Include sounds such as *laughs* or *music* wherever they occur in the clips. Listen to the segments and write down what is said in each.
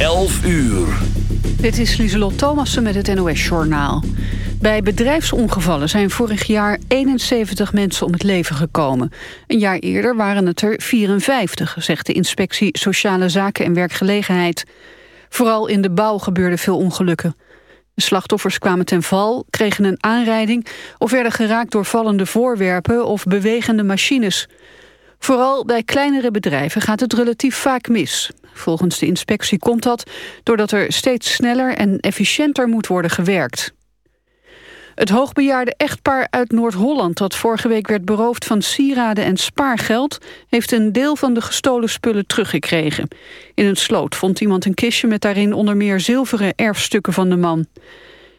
11 uur. Dit is Lieselot Thomassen met het NOS-journaal. Bij bedrijfsongevallen zijn vorig jaar 71 mensen om het leven gekomen. Een jaar eerder waren het er 54, zegt de inspectie Sociale Zaken en Werkgelegenheid. Vooral in de bouw gebeurden veel ongelukken. De slachtoffers kwamen ten val, kregen een aanrijding... of werden geraakt door vallende voorwerpen of bewegende machines. Vooral bij kleinere bedrijven gaat het relatief vaak mis. Volgens de inspectie komt dat doordat er steeds sneller en efficiënter moet worden gewerkt. Het hoogbejaarde echtpaar uit Noord-Holland... dat vorige week werd beroofd van sieraden en spaargeld... heeft een deel van de gestolen spullen teruggekregen. In een sloot vond iemand een kistje met daarin onder meer zilveren erfstukken van de man.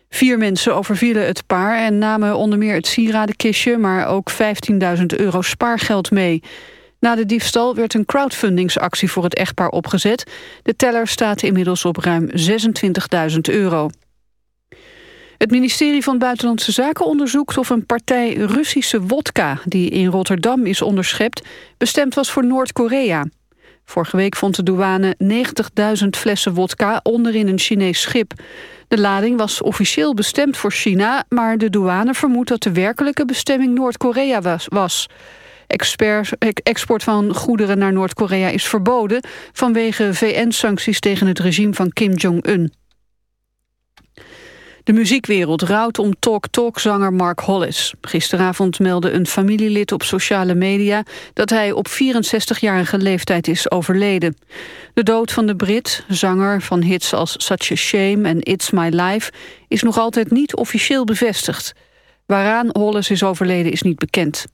Vier mensen overvielen het paar en namen onder meer het sieradenkistje... maar ook 15.000 euro spaargeld mee... Na de diefstal werd een crowdfundingsactie voor het echtpaar opgezet. De teller staat inmiddels op ruim 26.000 euro. Het ministerie van Buitenlandse Zaken onderzoekt of een partij Russische wodka... die in Rotterdam is onderschept, bestemd was voor Noord-Korea. Vorige week vond de douane 90.000 flessen wodka onderin een Chinees schip. De lading was officieel bestemd voor China... maar de douane vermoedt dat de werkelijke bestemming Noord-Korea was. Export van goederen naar Noord-Korea is verboden... vanwege VN-sancties tegen het regime van Kim Jong-un. De muziekwereld rouwt om talk-talk-zanger Mark Hollis. Gisteravond meldde een familielid op sociale media... dat hij op 64-jarige leeftijd is overleden. De dood van de Brit, zanger van hits als Such a Shame en It's My Life... is nog altijd niet officieel bevestigd. Waaraan Hollis is overleden is niet bekend.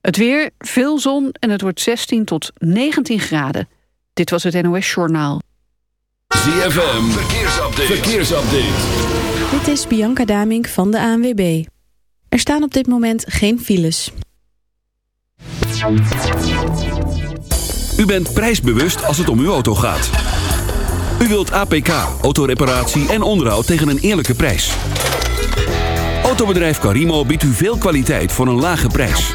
Het weer, veel zon en het wordt 16 tot 19 graden. Dit was het NOS Journaal. ZFM, verkeersupdate. verkeersupdate. Dit is Bianca Damink van de ANWB. Er staan op dit moment geen files. U bent prijsbewust als het om uw auto gaat. U wilt APK, autoreparatie en onderhoud tegen een eerlijke prijs. Autobedrijf Carimo biedt u veel kwaliteit voor een lage prijs.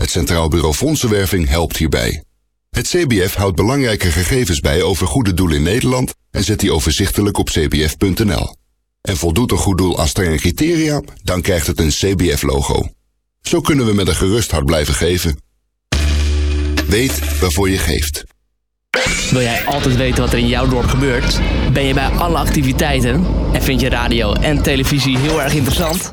Het Centraal Bureau Fondsenwerving helpt hierbij. Het CBF houdt belangrijke gegevens bij over goede doelen in Nederland en zet die overzichtelijk op cbf.nl. En voldoet een goed doel aan strenge criteria, dan krijgt het een CBF-logo. Zo kunnen we met een gerust hart blijven geven. Weet waarvoor je geeft. Wil jij altijd weten wat er in jouw dorp gebeurt? Ben je bij alle activiteiten? En vind je radio en televisie heel erg interessant?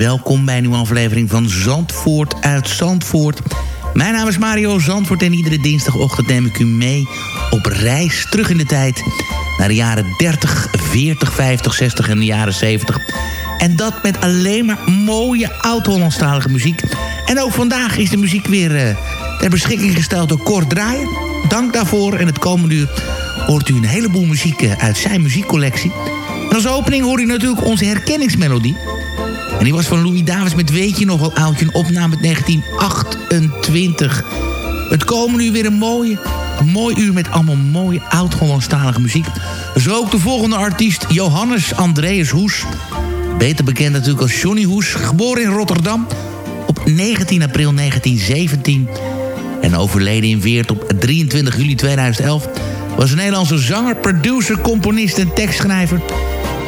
Welkom bij een nieuwe aflevering van Zandvoort uit Zandvoort. Mijn naam is Mario Zandvoort en iedere dinsdagochtend neem ik u mee op reis terug in de tijd... naar de jaren 30, 40, 50, 60 en de jaren 70. En dat met alleen maar mooie oud-Hollandstalige muziek. En ook vandaag is de muziek weer eh, ter beschikking gesteld door Kort Draaien. Dank daarvoor en het komende uur hoort u een heleboel muziek eh, uit zijn muziekcollectie... En als opening hoor u natuurlijk onze herkenningsmelodie. En die was van Louis Davids met Weet je nog wel oudje, een opname uit 1928. Het komen nu weer een mooie, mooi uur met allemaal mooie oud-Hollandstalige muziek. Zo ook de volgende artiest, Johannes Andreas Hoes. Beter bekend natuurlijk als Johnny Hoes, geboren in Rotterdam op 19 april 1917. En overleden in Weert op 23 juli 2011... was een Nederlandse zanger, producer, componist en tekstschrijver.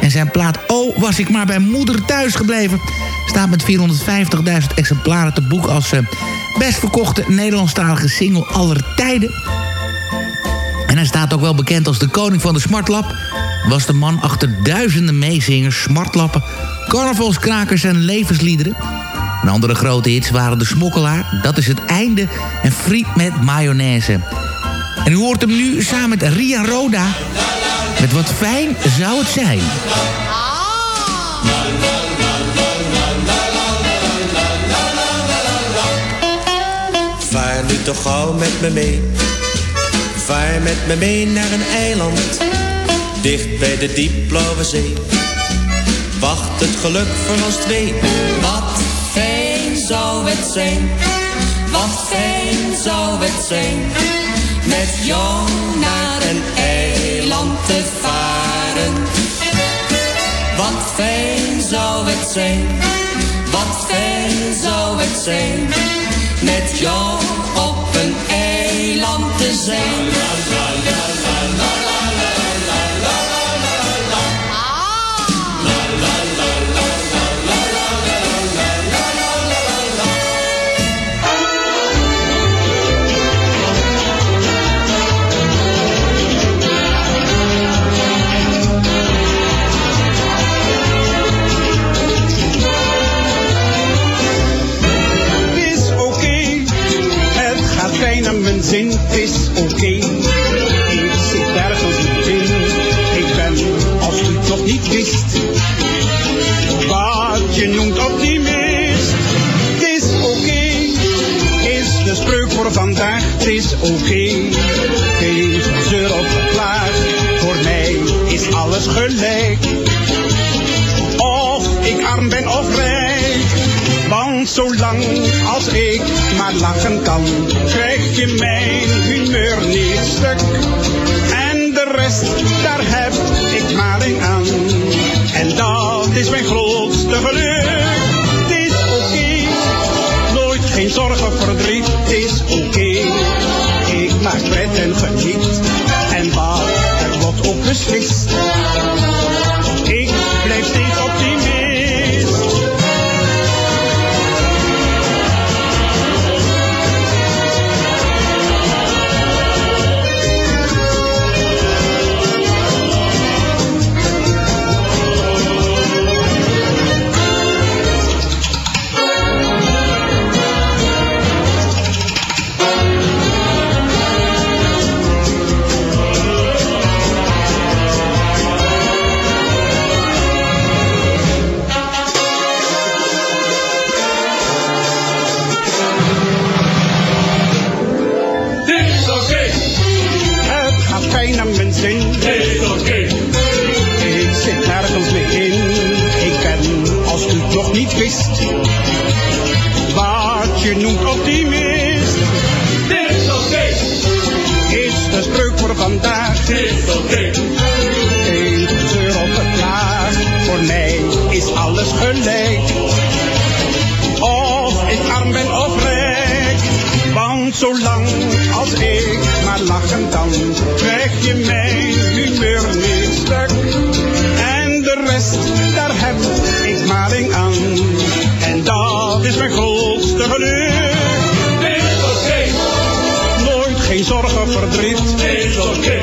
En zijn plaat Oh, was ik maar bij moeder thuis gebleven... staat met 450.000 exemplaren te boek als uh, best verkochte Nederlandstalige single aller tijden. En hij staat ook wel bekend als de koning van de smartlap... was de man achter duizenden meezingers, smartlappen... carnavalskrakers en levensliederen... Een andere grote hits waren De Smokkelaar, Dat is het einde en Friet met mayonaise. En u hoort hem nu samen met Ria Roda met Wat fijn zou het zijn. Vaar nu toch gauw met me mee. Vaar met me mee naar een eiland, dicht bij de diepblauwe zee. Wacht het geluk voor ons twee. Wat fijn zou het zijn, wat fijn zou het zijn, met jou naar een eiland te varen. Wat fijn zou het zijn, wat fijn zou het zijn, met jou op een eiland te zijn. Het oké.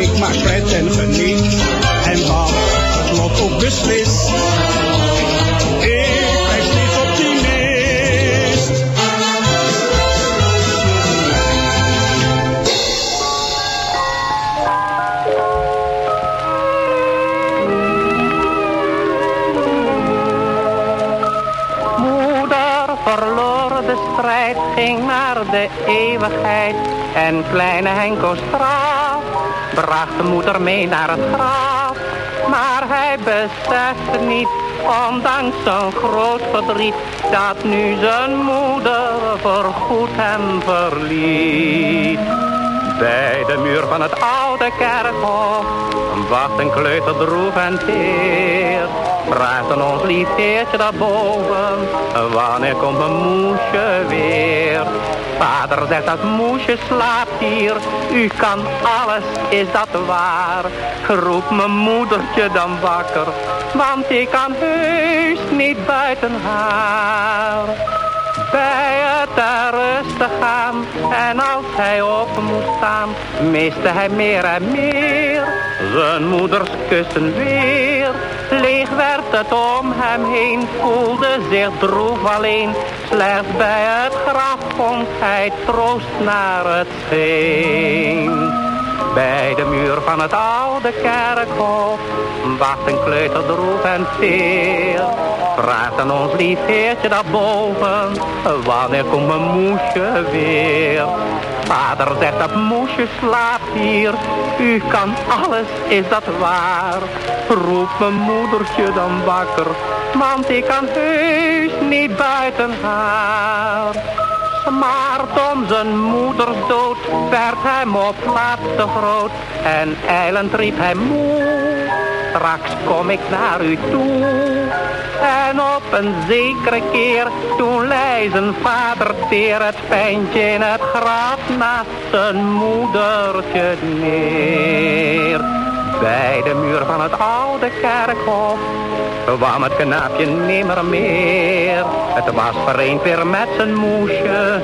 Ik maak pret en geniet. En wat het lot ook beslist. Ik blijf steeds optimist. Moeder verloor de strijd, ging naar de eeuwigheid. En kleine Henko Straat bracht de moeder mee naar het graf. Maar hij besefte niet, ondanks zijn groot verdriet, dat nu zijn moeder voorgoed hem verliet. Bij de muur van het oude kerkhof wacht een kleuter droef en teer. Vraagt ons lief heertje daarboven, wanneer komt mijn moesje weer? Vader zegt dat moesje slaapt hier, u kan alles, is dat waar? Roep mijn moedertje dan wakker, want ik kan heus niet buiten haar. Bij het daar rustig gaan en als hij op moest staan, miste hij meer en meer. Zijn moeders kussen weer, leeg werd het om hem heen, voelde zich droef alleen. Slechts bij het graf vond hij troost naar het scheen. Bij de muur van het oude kerkhof wacht een kleuter droef en teer. Vraagt aan ons lief heertje daarboven, wanneer komt mijn moesje weer? Vader zegt dat moesje slaapt hier, u kan alles, is dat waar? Roep mijn moedertje dan wakker, want ik kan heus niet buiten haar. Smaart om zijn moeders dood, werd hem op laatste groot. En eilend riep hij moe, straks kom ik naar u toe. En op een zekere keer, toen lei zijn vader teer het pijntje in het graf naast zijn moedertje neer. Bij de muur van het oude kerkhof kwam het knaapje nimmer meer. Het was vereend weer met zijn moesje,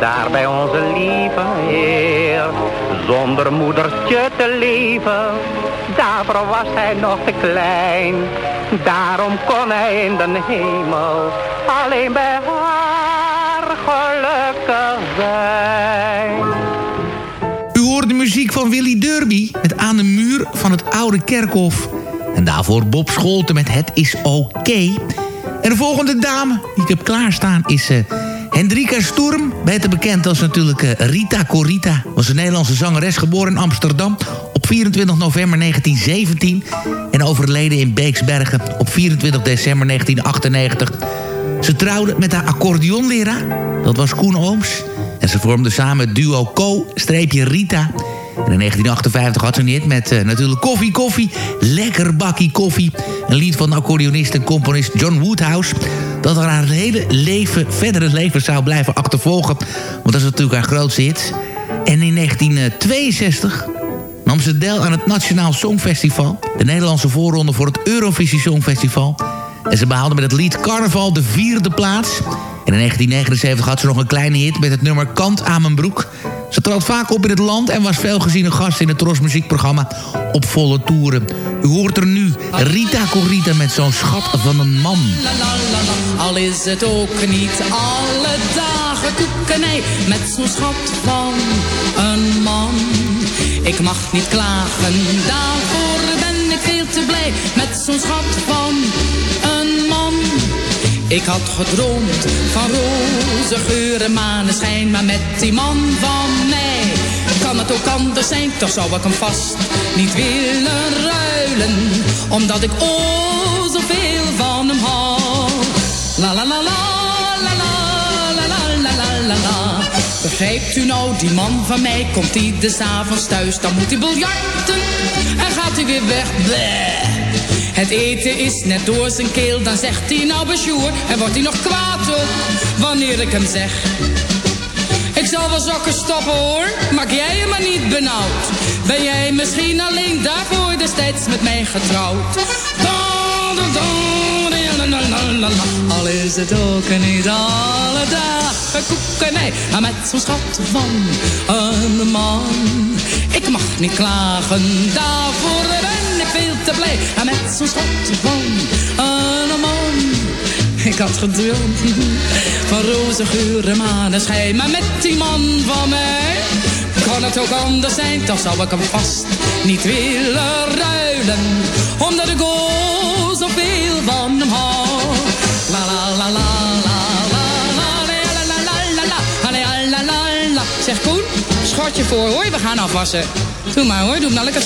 daar bij onze lieve Heer. Zonder moedertje te leven, daarvoor was hij nog te klein. Daarom kon hij in de hemel alleen bij haar gelukkig zijn. U hoort de muziek van Willy Derby met Aan de muur van het oude kerkhof. En daarvoor Bob Scholten met Het is oké. En de volgende dame die ik heb klaarstaan is uh, Hendrika Sturm. Beter bekend als natuurlijk uh, Rita Corita. Was een Nederlandse zangeres geboren in Amsterdam op 24 november 1917. En overleden in Beeksbergen op 24 december 1998. Ze trouwde met haar accordeonleraar. Dat was Koen Ooms. En ze vormden samen het duo Co-Rita. En in 1958 had ze een hit met uh, natuurlijk Koffie Koffie. Lekker bakkie koffie. Een lied van de accordeonist en componist John Woodhouse. Dat er haar hele leven, verdere leven zou blijven achtervolgen. Want dat is natuurlijk haar grootste hit. En in 1962 nam ze deel aan het Nationaal Songfestival. De Nederlandse voorronde voor het Eurovisie Songfestival. En ze behaalde met het lied Carnaval de vierde plaats. In 1979 had ze nog een kleine hit met het nummer Kant aan mijn broek. Ze trad vaak op in het land en was veel gezien een gast in het Tros muziekprogramma op volle toeren. U hoort er nu Rita Corita met zo'n schat van een man. Al is het ook niet alle dagen koekenij met zo'n schat van een man. Ik mag niet klagen, daarvoor ben ik veel te blij met zo'n schat van een man. Ik had gedroomd van roze geuren, maneschijn, maar met die man van mij kan het ook anders zijn. Toch zou ik hem vast niet willen ruilen, omdat ik oh zoveel van hem hou. La la la la la la la la la la la. Begrijpt u nou, die man van mij komt hij des avonds thuis, dan moet hij biljarten en gaat hij weer weg. Bleh. Het eten is net door zijn keel, dan zegt hij nou besjoer. En wordt hij nog kwaad op, wanneer ik hem zeg. Ik zal wel zakken stoppen hoor, maak jij je maar niet benauwd. Ben jij misschien alleen daarvoor destijds met mij getrouwd? Al is het ook niet alle dagen koekenij, maar met zo'n schat van een man. Ik mag niet klagen, daarvoor ben veel te blij. En met zo'n schat van een man. Ik had gedroomd van roze geuren, maneschijn. Maar met die man van mij Kan het ook anders zijn. Toch zou ik hem vast niet willen ruilen. Omdat ik ook zoveel van hem hou. La la la la. Zeg Koen, schotje voor hoor, we gaan afwassen. Doe maar hoor, doe maar lekker.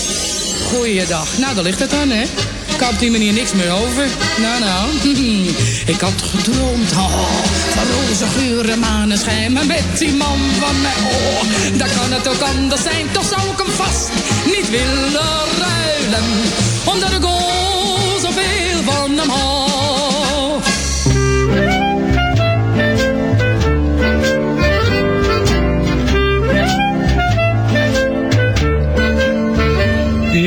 Goeiedag. Nou, daar ligt het dan, hè. Ik had op die manier niks meer over. Nou, nou. *laughs* Ik had gedroomd van roze geuren, maneschijn. Maar met die man van mij, oh, daar kan het ook anders zijn. Toch zou ik hem vast niet willen ruilen. Omdat ik oh, zoveel van hem hou.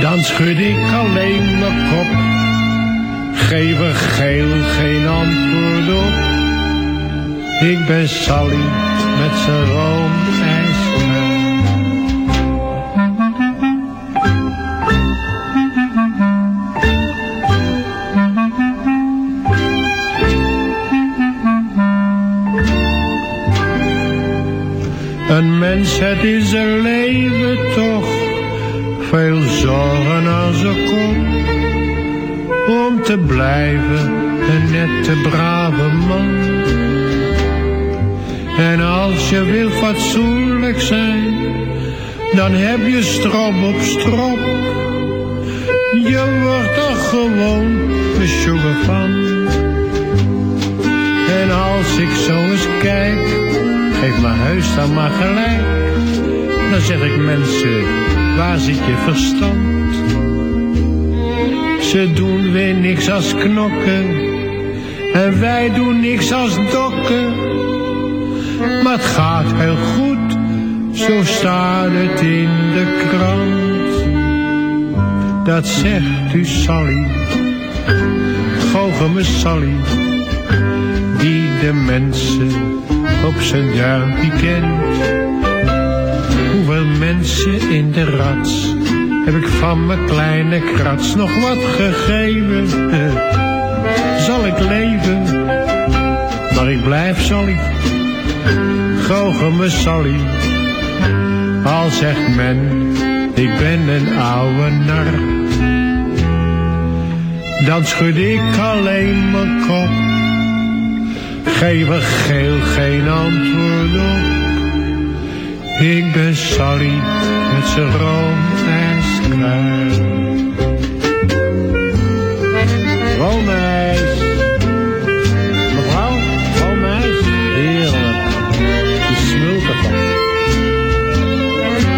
Dan schud ik alleen mijn kop, geef er geel geen antwoord op. Ik ben Sally met zijn roomijskraan. Een mens, het is een leven veel zorgen als er komt. Om te blijven een nette, brave man. En als je wil fatsoenlijk zijn, dan heb je strop op strop. Je wordt er gewoon besjoegen van. En als ik zo eens kijk, geef mijn huis dan maar gelijk. Dan zeg ik mensen, waar zit je verstand? Ze doen weer niks als knokken, en wij doen niks als dokken. Maar het gaat heel goed, zo staat het in de krant. Dat zegt u Sally, goocheme Sally, die de mensen op zijn duimpje kent. Hoeveel mensen in de rats heb ik van mijn kleine krats nog wat gegeven? *laughs* Zal ik leven, maar ik blijf Sally, goocheme Sally. Al zegt men, ik ben een oude nar. Dan schud ik alleen mijn kop geef er geel geen antwoord op. Ik ben Sally met zijn room en skruin. Roomijs. Mevrouw, roomijs. Heerlijk. Die smult ervan.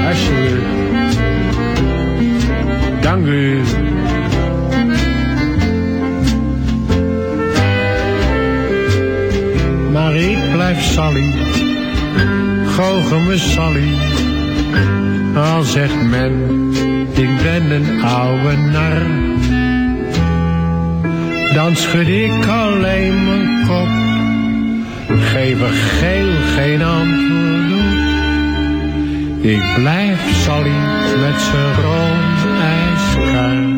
Alsjeblieft. Dank u. maar ik blijf Sally, goocheme Sally. Al zegt men, ik ben een oude nar. Dan schud ik alleen mijn kop, geef er geel geen antwoord. Ik blijf Sally met zijn rood ijskruin.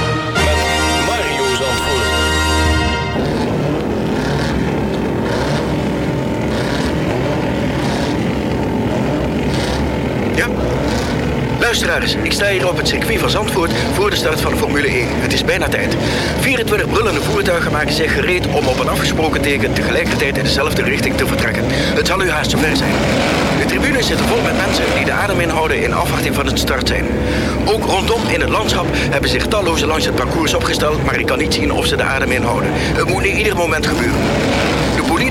Luisteraars, ik sta hier op het circuit van Zandvoort voor de start van de Formule 1. Het is bijna tijd. 24 brullende voertuigen maken zich gereed om op een afgesproken teken tegelijkertijd in dezelfde richting te vertrekken. Het zal u haast zover zijn. De tribunes zitten vol met mensen die de adem inhouden in afwachting van het start zijn. Ook rondom in het landschap hebben zich talloze langs het parcours opgesteld, maar ik kan niet zien of ze de adem inhouden. Het moet nu ieder moment gebeuren.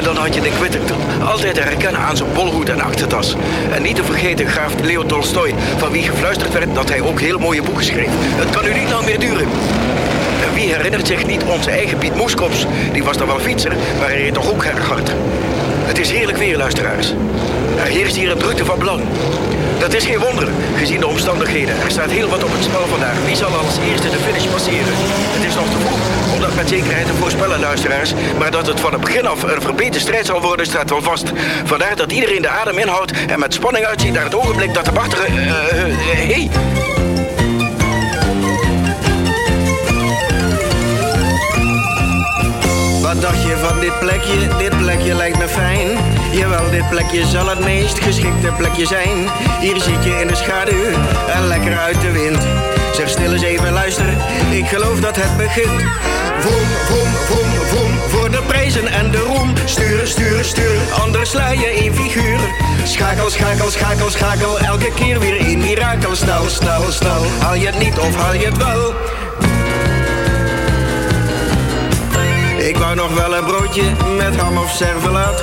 En dan had je de Whittington. Altijd te herkennen aan zijn bolhoed en achtertas. En niet te vergeten graaf Leo Tolstoy, van wie gefluisterd werd dat hij ook heel mooie boeken schreef. Het kan u niet lang meer duren. En wie herinnert zich niet onze eigen Piet Moeskops? Die was dan wel fietser, maar hij reed toch ook erg hard. Het is heerlijk weer, luisteraars. Er heerst hier een drukte van belang. Dat is geen wonder, gezien de omstandigheden. Er staat heel wat op het spel vandaag. Wie zal als eerste de finish passeren? Het is nog te vroeg om dat met zekerheid te voorspellen, luisteraars. Maar dat het van het begin af een verbeterde strijd zal worden, staat wel vast. Vandaar dat iedereen de adem inhoudt en met spanning uitziet naar het ogenblik dat de wachter... eh eh, eh, hey, Wat dacht je van dit plekje? Dit plekje lijkt me fijn. Jawel, dit plekje zal het meest geschikte plekje zijn. Hier zit je in de schaduw en lekker uit de wind. Zeg stil eens even luisteren, ik geloof dat het begint. Vroom, vroom, vroom, vroom, voor de prijzen en de roem. Stuur, stuur, stuur, anders sla je in figuur. Schakel, schakel, schakel, schakel, elke keer weer in mirakel. Snel, snel, snel, haal je het niet of haal je het wel? Ik wou nog wel een broodje met ham of servelaat.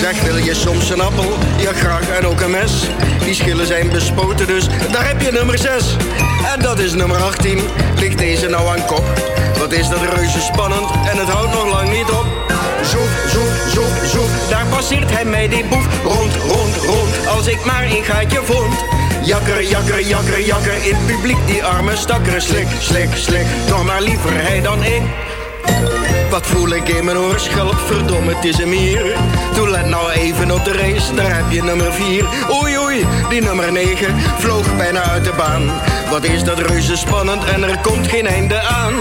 Zeg, wil je soms een appel? Ja, graag en ook een mes. Die schillen zijn bespoten, dus daar heb je nummer 6. En dat is nummer 18. Ligt deze nou aan kop? Wat is dat reuze spannend en het houdt nog lang niet op. Zoef, zoef, zoef, zoef, daar passeert hij mij die boef. Rond, rond, rond, als ik maar een gaatje vond. Jakker, jakker, jakker, jakker, in publiek die arme stakker. Slik, slik, slik, nog maar liever hij dan ik. Wat voel ik in mijn oorschelp, verdomme, het is hem hier. Toen let nou even op de race, daar heb je nummer 4. Oei oei, die nummer 9 vloog bijna uit de baan. Wat is dat reuze spannend en er komt geen einde aan.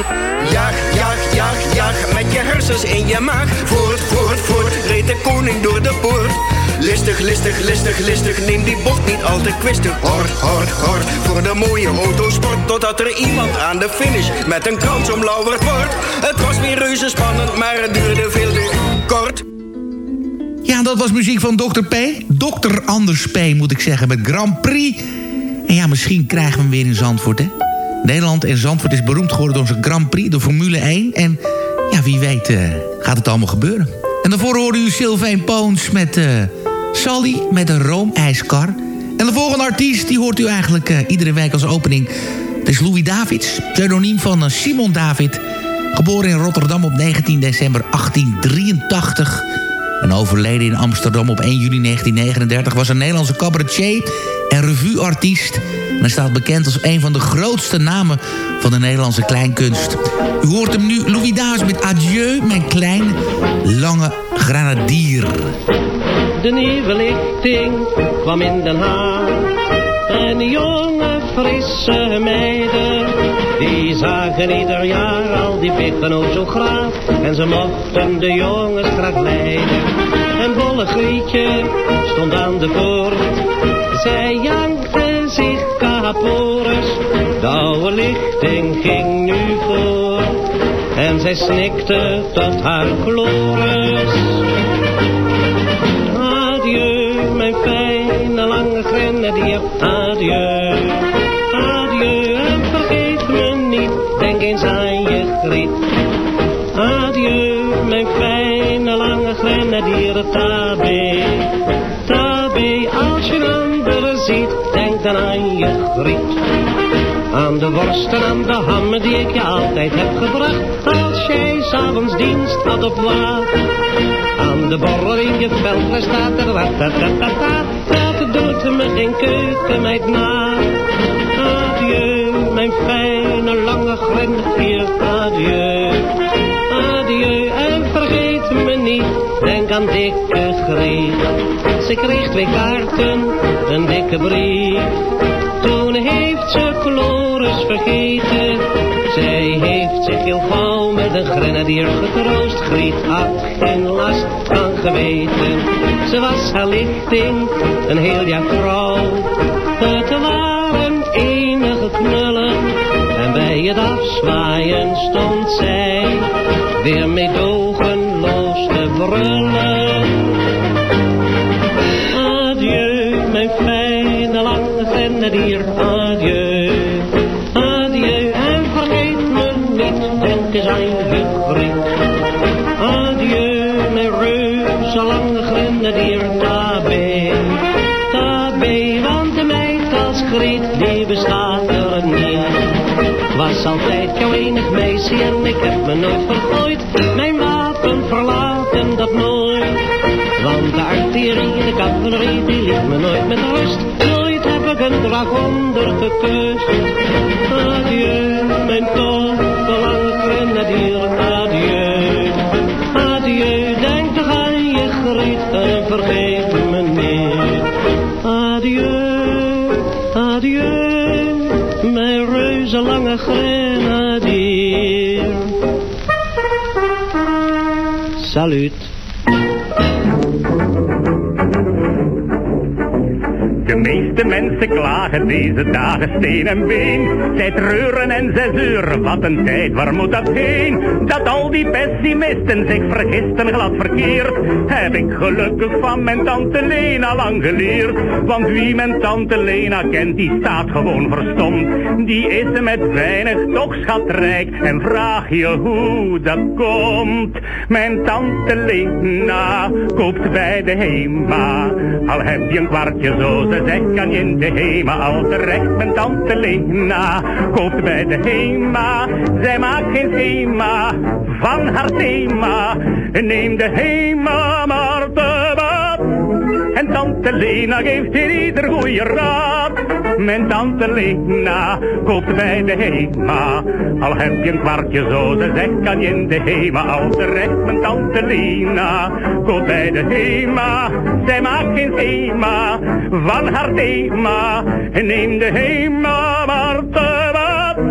Jaag, jaag, jaag, jaag, met je hersens in je maag. Voort, voort, voort, reed de koning door de poort. Listig, listig, listig, listig, neem die bocht niet al te kwistig. Hort, hort, hort, voor de mooie autosport. Totdat er iemand aan de finish met een krans omlauwerd wordt. Het was weer reuze spannend, maar het duurde veel te kort. Ja, dat was muziek van Dr. P. Dr. Anders P, moet ik zeggen, met Grand Prix. En ja, misschien krijgen we hem weer in Zandvoort, hè? Nederland en Zandvoort is beroemd geworden door zijn Grand Prix, de Formule 1. En ja, wie weet eh, gaat het allemaal gebeuren. En daarvoor hoorde u Sylvain Poons met eh, Sally met een roomijskar. En de volgende artiest, die hoort u eigenlijk eh, iedere week als opening. Dat is Louis Davids, pseudoniem van eh, Simon David. Geboren in Rotterdam op 19 december 1883... En overleden in Amsterdam op 1 juli 1939 was een Nederlandse cabaretier en revueartiest. En hij staat bekend als een van de grootste namen van de Nederlandse kleinkunst. U hoort hem nu, Louis Daas met Adieu, mijn kleine, lange granadier. De nieuwe lichting kwam in Den Haag. En jonge frisse meiden, die zagen ieder jaar al die biggen ook zo graag. En ze mochten de jongens graag leiden. En bolle Grietje stond aan de poort. zij jankte zich kaporus. De oude lichting ging nu voor. En zij snikte tot haar chloris. Grenadier. Adieu, adieu en vergeet me niet. Denk eens aan je griet. Adieu, mijn fijne lange grenadier. Tabé, tabé, als je een ander ziet. Denk dan aan je griet. Aan de worst en aan de ham die ik je altijd heb gebracht. Als jij s'avonds dienst had op water. Aan de borrel in je veld staat er wat doet me geen keukenmeid na. Adieu, mijn fijne lange grenadier. Adieu, adieu en vergeet me niet. Denk aan dikke griet. Ze kreeg twee kaarten, een dikke brief. Toen heeft ze Chloris vergeten. Zij heeft zich heel gauw met een grenadier getroost. Griet had geen last van geweten. Ze was haar lichting, een heel jaar trouw. Het waren enige knullen. En bij het afzwaaien stond zij weer meedogenloos te brullen. Adieu, mijn fijne lange grenadier. Adieu, Was altijd jouw enig meisje en ik heb me nooit vergooid. Mijn wapen verlaten dat nooit. Want de artillerie, de cavalerie, die liet me nooit met rust. Nooit heb ik een dragonder gekust. Adieu, mijn toffe lange grenadier, adieu. Adieu, denk toch aan je griet en vergeet lange grenadier. Salut. Mensen klagen deze dagen steen en been. Zij treuren en zij zeuren, wat een tijd, waar moet dat heen? Dat al die pessimisten zich vergisten glad verkeerd. Heb ik gelukkig van mijn tante Lena lang geleerd. Want wie mijn tante Lena kent, die staat gewoon verstomd. Die is met weinig toch schatrijk. En vraag je hoe dat komt. Mijn tante Lena koopt bij de HEMA. Al heb je een kwartje zo, ze zegt kan je in de HEMA al terecht. Mijn tante Lena koopt bij de HEMA. Zij maakt geen schema van haar thema. Neem de HEMA maar te wat. En tante Lena geeft hier ieder goede raad. Mijn tante Lena koopt bij de HEMA. Al heb je een kwartje zo, ze zegt kan je in de HEMA al terecht. Mijn tante Lena koopt bij de HEMA. Zij maakt geen schema van haar thema. Neem de HEMA maar te wat.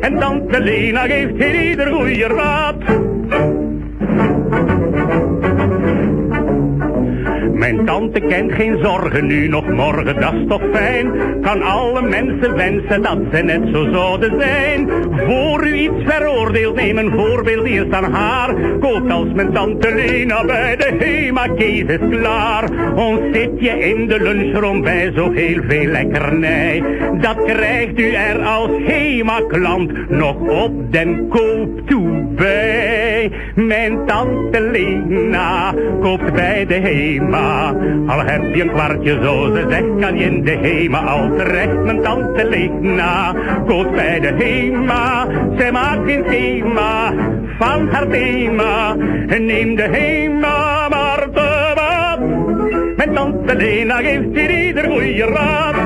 En tante Lena geeft ieder goede raad. Mijn tante kent geen zorgen nu nog morgen, dat is toch fijn. Kan alle mensen wensen dat ze net zo zouden zijn. Voor u iets veroordeelt, neem een voorbeeld eerst aan haar. Koopt als mijn tante Lena bij de Hema, Kees is klaar. Ons zit je in de lunchroom bij zo heel veel lekkernij. Dat krijgt u er als Hema-klant nog op den koop toe bij. Mijn tante Lena koopt bij de Hema. Al heb je een kwartje zo, ze zegt kan je in de Hema al terecht. Mijn tante Lena koopt bij de Hema. Zij maakt geen schema van haar thema. En neem de Hema maar te wat. Mijn tante Lena geeft hier ieder goede raad.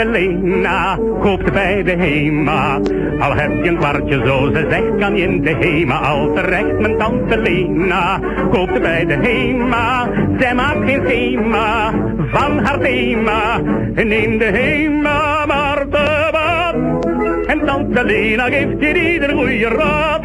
Tante Lena koopt bij de HEMA. Al heb je een kwartje zo, ze zegt, kan je in de HEMA al terecht. Mijn tante Lena koopt bij de HEMA. Zij maakt geen schema van haar thema. En in de HEMA maar te wat. En tante Lena geeft je ieder goede raad.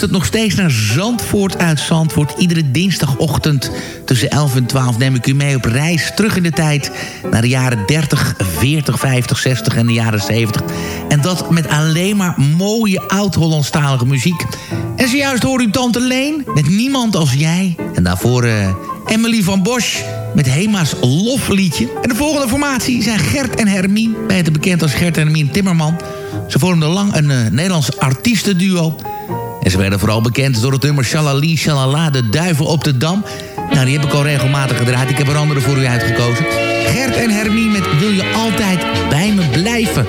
Luistert nog steeds naar Zandvoort uit Zandvoort. Iedere dinsdagochtend tussen 11 en 12 neem ik u mee op reis terug in de tijd... naar de jaren 30, 40, 50, 60 en de jaren 70. En dat met alleen maar mooie oud-Hollandstalige muziek. En zojuist hoor u Tante Leen met Niemand als Jij. En daarvoor eh, Emily van Bosch met Hema's lofliedje. En de volgende formatie zijn Gert en Hermien. Beter bekend als Gert en Hermien Timmerman. Ze vormden lang een eh, Nederlands artiestenduo... En ze werden vooral bekend door het nummer Shalali Shalala, de duivel op de dam. Nou, die heb ik al regelmatig gedraaid. Ik heb er andere voor u uitgekozen. Gert en Hermie met Wil je altijd bij me blijven?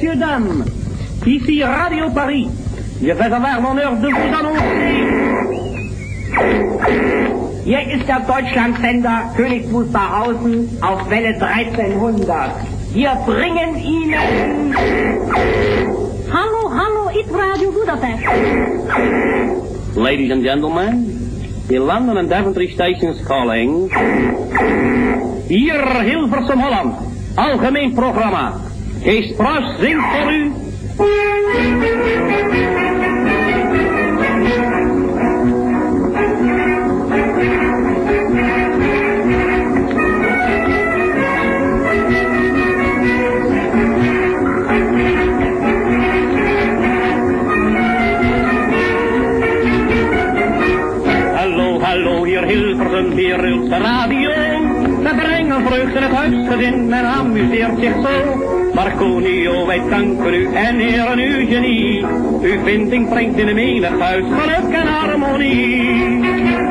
messieurs, dames, ici Radio Paris, je vais avoir l'honneur de vous annoncer. Hier ist der Deutschlandsender König Wusterhausen auf Welle 1300. Wir bringen Ihnen... Hallo, hallo, it Radio Budapest. Ladies and gentlemen, the London and Daventry stations calling. Hier Hilversum Holland, algemeen programma. Kees Pras zingt voor u. hallo, hallo hier Hilverden, hier rilt de radio. We brengen vreugde in het huisgezin, men amuseert zich zo. Marconio, wij danken u en heren uw genie. Uw vinding brengt in de menig huis geluk en harmonie.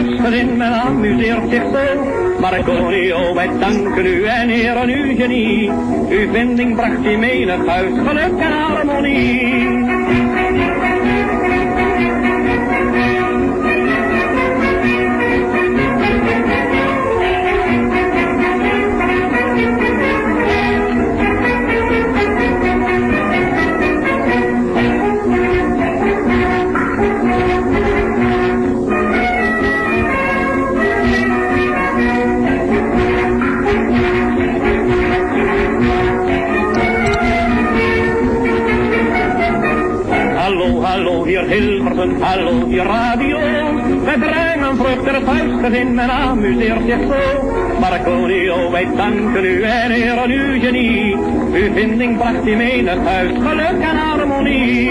achterin men amuseert zich zo. Maar Corneo, wij danken u en heren uw genie. Uw vinding bracht die menig uit geluk en harmonie. morgen, hallo die radio. Wij brengen vruchten vuistgezin, en amuseert zich zo. Marconio, wij danken u en eren uw genie. Uw vinding bracht in menig huis geluk en harmonie.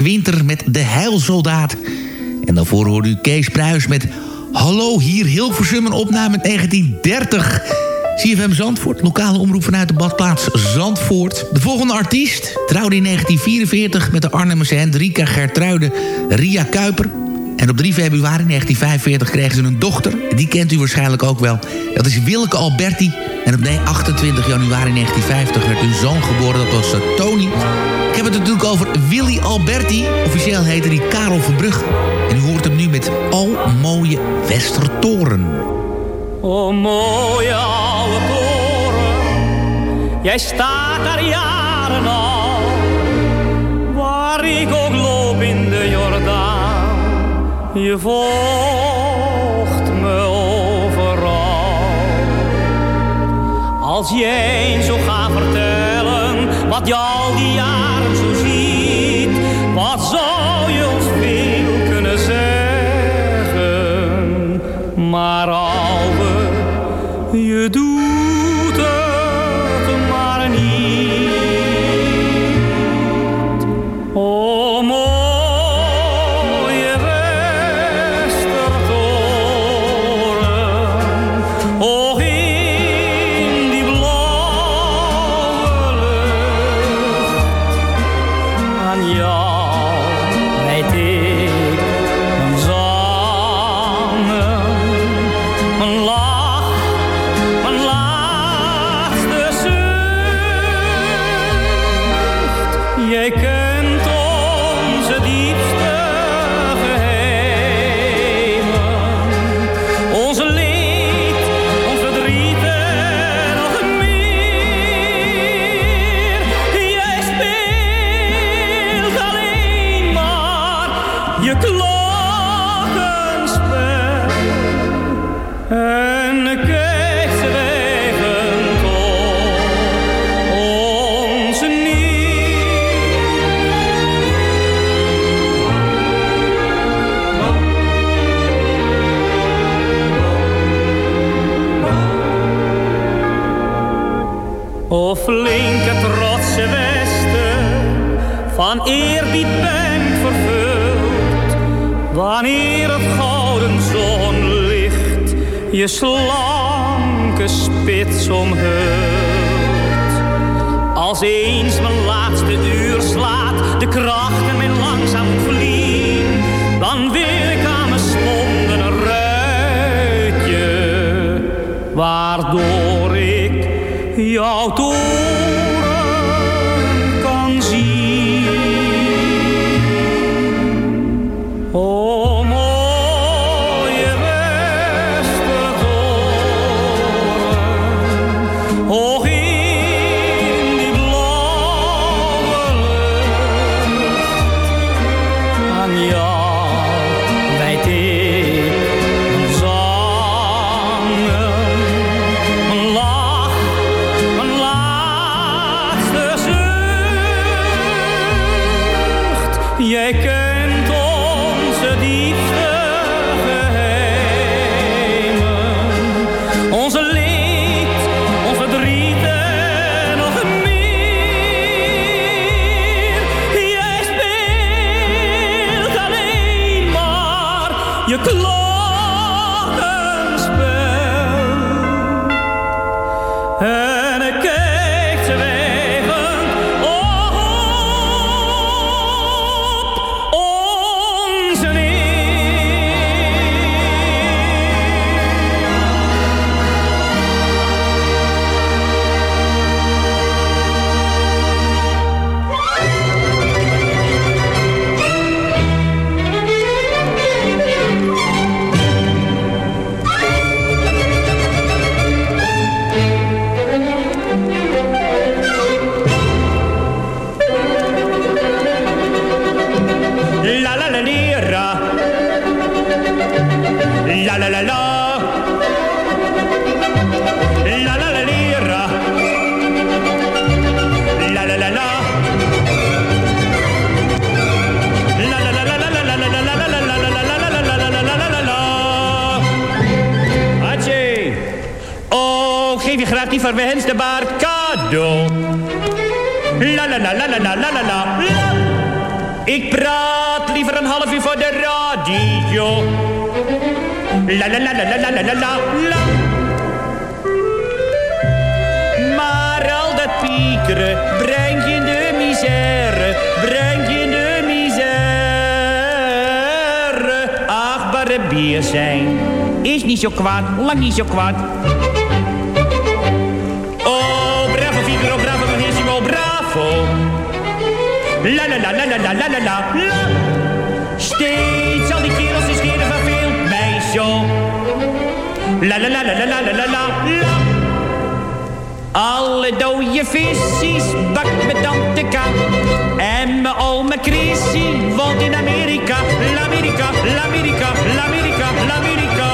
Winter met De Heilsoldaat. En daarvoor hoorde u Kees Pruis met Hallo hier Hilversum, een opname uit 1930. CFM Zandvoort, lokale omroep vanuit de badplaats Zandvoort. De volgende artiest trouwde in 1944 met de Arnhemse Hendrika Gertruide Ria Kuiper. En op 3 februari 1945 kregen ze een dochter. Die kent u waarschijnlijk ook wel. Dat is Willeke Alberti. En op nee, 28 januari 1950 werd hun zoon geboren. Dat was Tony. Ik heb het natuurlijk over Willy Alberti. Officieel heette hij Karel Verbrugge. En u hoort hem nu met O Mooie Westertoren. O mooie oude toren, jij staat daar jaren al. Waar ik ook loop in de Jordaan, je volgt me overal. Als jij zo gaat vertellen, wat je al die jaren zo ziet, wat La la la la la la la la la. Maar al dat piekeren brengt je de misère, brengt je de misère. Achtbare bier zijn is niet zo kwaad, lang niet zo kwaad. Oh, bravo Figaro, bravo Benissimo, bravo. La la la la la la la la la La la la la la la la la la. Alle dode visjes bakt met tante K. En mijn oma Chrissy in Amerika. L'Amerika, l'Amerika, l'Amerika, l'Amerika.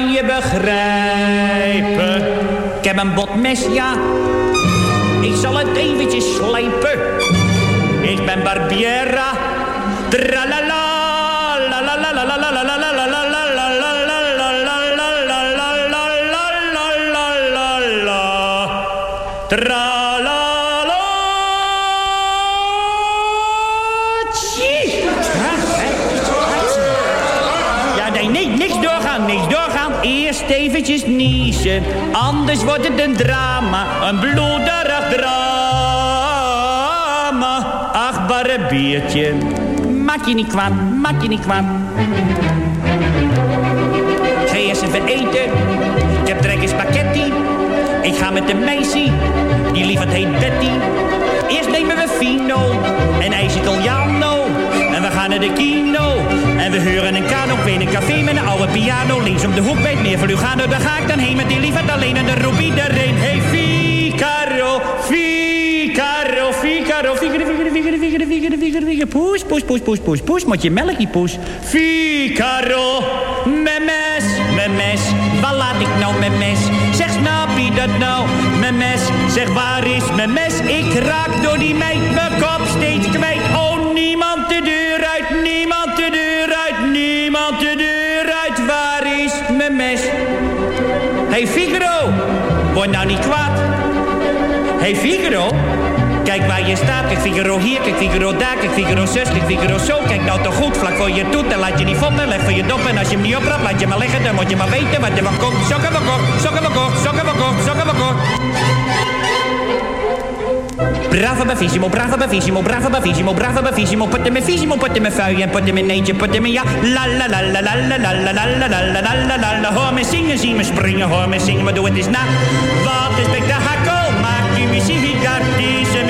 kan je begrijpen? Ik heb een botmes, ja. Ik zal het eventjes slijpen. Ik ben Barbiera. Tralala, la eventjes niezen, anders wordt het een drama. Een bloederig drama. Achtbare biertje, maak je niet kwaad, maak je niet kwaad. Ga eerst even eten, ik heb trek een spaghetti. Ik ga met de meisje, die lief het heet Betty. Eerst nemen we Fino en ijs Italiano. Gaan naar de kino. En we huren een kano, in een café met een oude piano. Links om de hoek bij het meer van Lugano. Daar ga ik dan heen met die liefheid alleen. En de roep iedereen. Hey Figaro, Figaro, Figaro, Figaro, Figaro, Figaro, Figaro, Figaro, Figaro, Figaro. Poes, poes, poes, poes, poes, poes. Moet je melk, die poes. Figaro, mijn mes. Waar laat ik nou mijn mes? Zeg, snap dat nou? Mijn mes, zeg, waar is mijn mes? Ik raak door die meid mijn kop steeds kwijt. Oh, word nou niet kwaad. Hey Figaro, kijk waar je staat. Kijk Figaro hier, kijk Figaro daar, kijk Figaro zus, kijk Figaro zo. Kijk nou toch goed, vlak voor je toet. En laat je niet foppen, leg voor je dop. En als je hem niet oprapt, laat je maar liggen. Dan moet je maar weten wat er van komt. Sokken we kort, sokken we kort, sokken we kort, sokken we kort. Bravo bravissimo, bravo bravissimo, bravo bravissimo, bravo bravissimo. Putte me visimo, putte me fui en putte me neetje, putte me ja. La la la la la la la la la la la la la la la la. Hoor me zingen, zie me springen, hoor me zingen, maar doe het eens na. Wat is spektakel, maakt muziek uit deze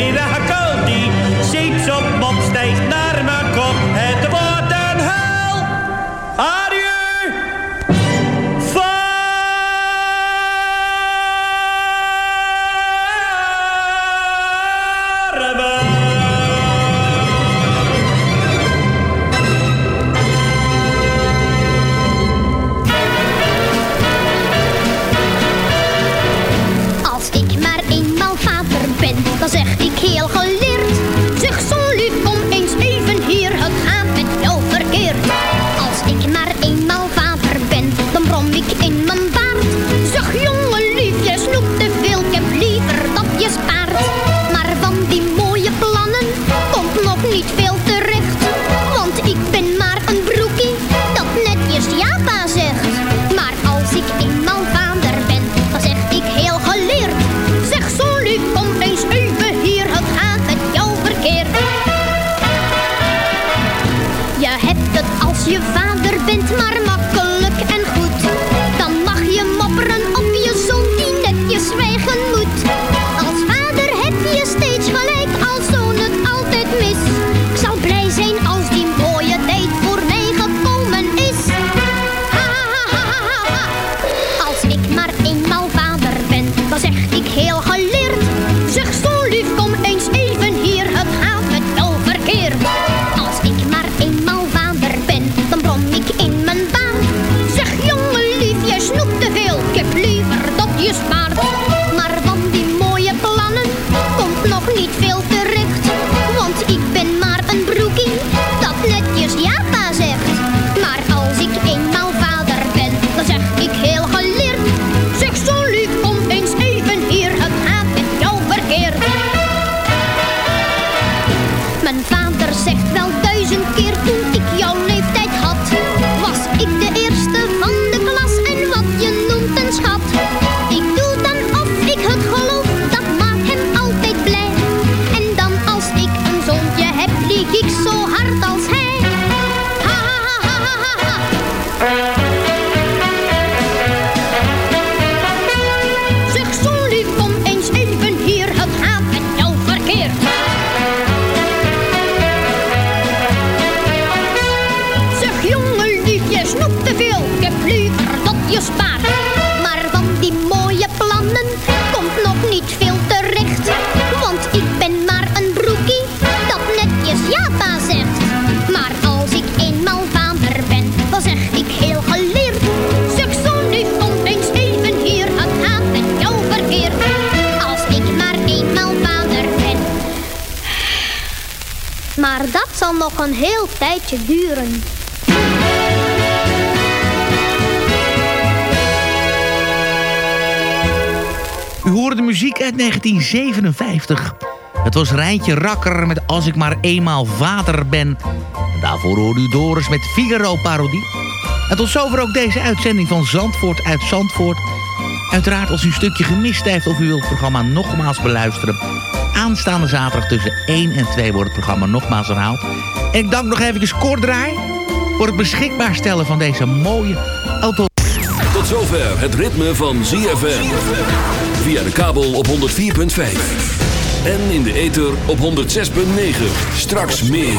een heel tijdje duren. U hoorde de muziek uit 1957. Het was Rijntje Rakker met Als ik maar eenmaal vader ben. En daarvoor hoorde u Doris met Figaro-parodie. En tot zover ook deze uitzending van Zandvoort uit Zandvoort. Uiteraard als u een stukje gemist heeft of u wilt het programma nogmaals beluisteren. Aanstaande zaterdag tussen 1 en 2 wordt het programma nogmaals herhaald. En ik dank nog even Kordraai voor het beschikbaar stellen van deze mooie auto. Tot zover het ritme van ZFM. Via de kabel op 104.5. En in de ether op 106.9. Straks meer.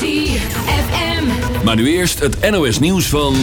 ZFM. Maar nu eerst het NOS nieuws van...